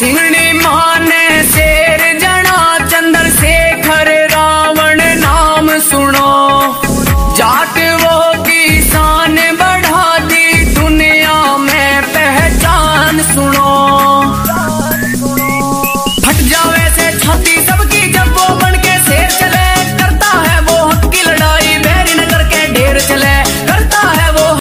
Sing